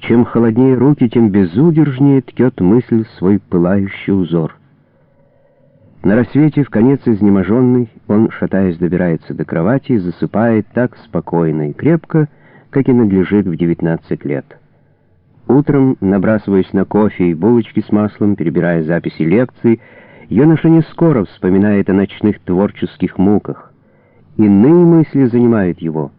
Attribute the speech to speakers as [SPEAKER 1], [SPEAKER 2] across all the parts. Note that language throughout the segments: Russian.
[SPEAKER 1] Чем холоднее руки, тем безудержнее ткет мысль свой пылающий узор. На рассвете, в конец изнеможенный, он, шатаясь, добирается до кровати и засыпает так спокойно и крепко, как и надлежит в 19 лет. Утром, набрасываясь на кофе и булочки с маслом, перебирая записи лекций, юноша не скоро вспоминает о ночных творческих муках. Иные мысли занимают его.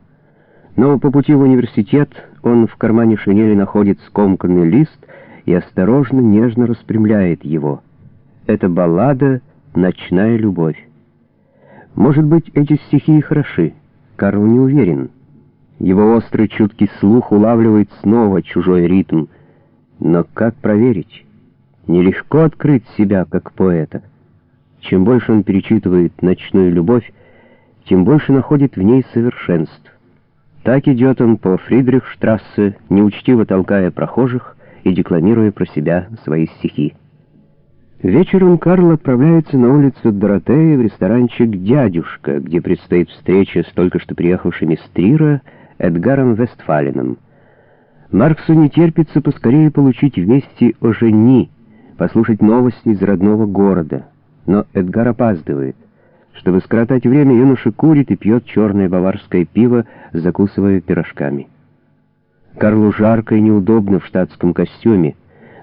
[SPEAKER 1] Но по пути в университет он в кармане шинели находит скомканный лист и осторожно, нежно распрямляет его. Это баллада «Ночная любовь». Может быть, эти стихи и хороши. Карл не уверен. Его острый чуткий слух улавливает снова чужой ритм. Но как проверить? Нелегко открыть себя как поэта. Чем больше он перечитывает «Ночную любовь», тем больше находит в ней совершенств. Так идет он по Фридрихштрассе, неучтиво толкая прохожих и декламируя про себя свои стихи. Вечером Карл отправляется на улицу Доротея в ресторанчик «Дядюшка», где предстоит встреча с только что приехавшими с Трира Эдгаром Вестфалином. Марксу не терпится поскорее получить вести о жени, послушать новости из родного города. Но Эдгар опаздывает. Чтобы скоротать время, юноша курит и пьет черное баварское пиво, закусывая пирожками. Карлу жарко и неудобно в штатском костюме,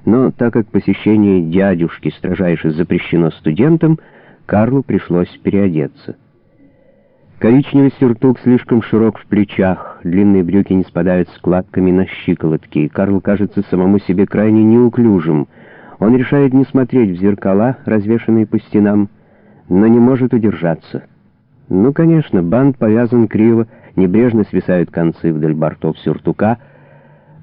[SPEAKER 1] но так как посещение дядюшки строжайше запрещено студентам, Карлу пришлось переодеться. Коричневый сюртук слишком широк в плечах, длинные брюки не спадают складками на щиколотки, и Карл кажется самому себе крайне неуклюжим. Он решает не смотреть в зеркала, развешанные по стенам, но не может удержаться. Ну, конечно, бант повязан криво, небрежно свисают концы вдоль бортов сюртука —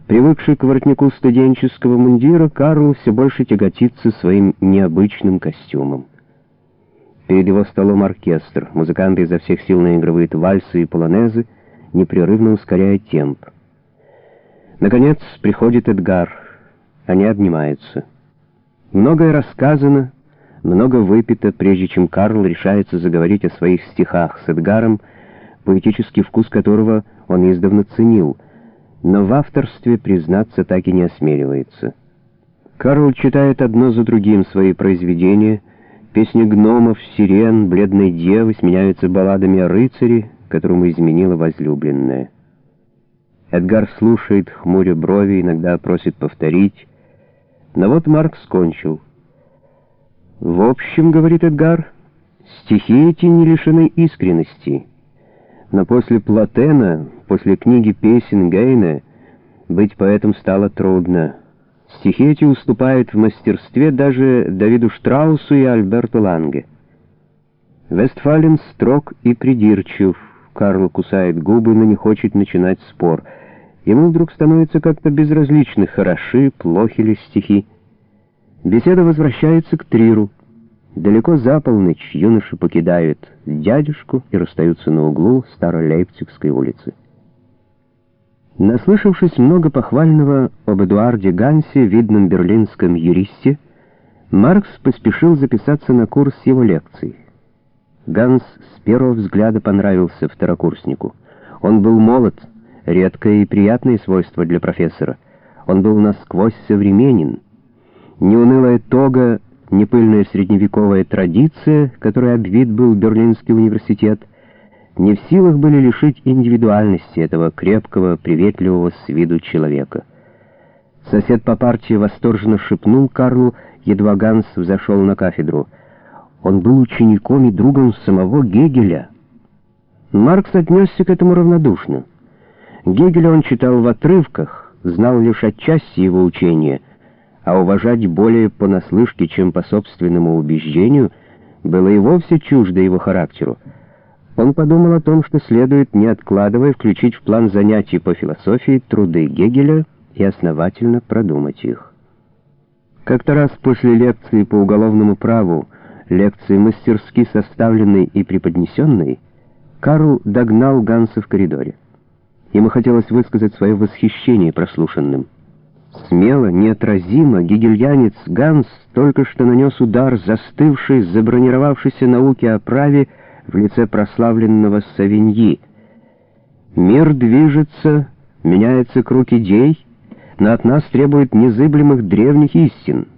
[SPEAKER 1] Привыкший к воротнику студенческого мундира, Карл все больше тяготится своим необычным костюмом. Перед его столом оркестр. Музыканты изо всех сил наигрывают вальсы и полонезы, непрерывно ускоряя темп. Наконец приходит Эдгар. Они обнимаются. Многое рассказано, много выпито, прежде чем Карл решается заговорить о своих стихах с Эдгаром, поэтический вкус которого он издавна ценил — но в авторстве признаться так и не осмеливается. Карл читает одно за другим свои произведения, песни гномов, сирен, бледной девы сменяются балладами о рыцаре, которому изменила возлюбленная. Эдгар слушает, хмуря брови, иногда просит повторить. Но вот Марк скончил. «В общем, — говорит Эдгар, — стихи эти не лишены искренности». Но после Платена, после книги песен Гейна, быть поэтом стало трудно. Стихи эти уступают в мастерстве даже Давиду Штраусу и Альберту Ланге. Вестфален строг и придирчив. Карл кусает губы, но не хочет начинать спор. Ему вдруг становится как-то безразлично, хороши, плохи ли стихи. Беседа возвращается к Триру. Далеко за полночь юноши покидают дядюшку и расстаются на углу Старой Лейпцигской улицы. Наслышавшись много похвального об Эдуарде Гансе, видном берлинском юристе, Маркс поспешил записаться на курс его лекций. Ганс с первого взгляда понравился второкурснику. Он был молод, редкое и приятное свойство для профессора. Он был насквозь современен. Неунылая тога непыльная средневековая традиция, которой обвит был Берлинский университет, не в силах были лишить индивидуальности этого крепкого, приветливого с виду человека. Сосед по партии восторженно шепнул Карлу, едва Ганс взошел на кафедру. Он был учеником и другом самого Гегеля. Маркс отнесся к этому равнодушно. Гегеля он читал в отрывках, знал лишь отчасти его учения — а уважать более понаслышке, чем по собственному убеждению, было и вовсе чуждо его характеру. Он подумал о том, что следует, не откладывая, включить в план занятий по философии труды Гегеля и основательно продумать их. Как-то раз после лекции по уголовному праву, лекции мастерски составленной и преподнесенной, Карл догнал Ганса в коридоре. Ему хотелось высказать свое восхищение прослушанным. Смело, неотразимо гигельянец Ганс только что нанес удар застывшей, забронировавшейся науке о праве в лице прославленного Савиньи. Мир движется, меняется круг идей, но от нас требует незыблемых древних истин —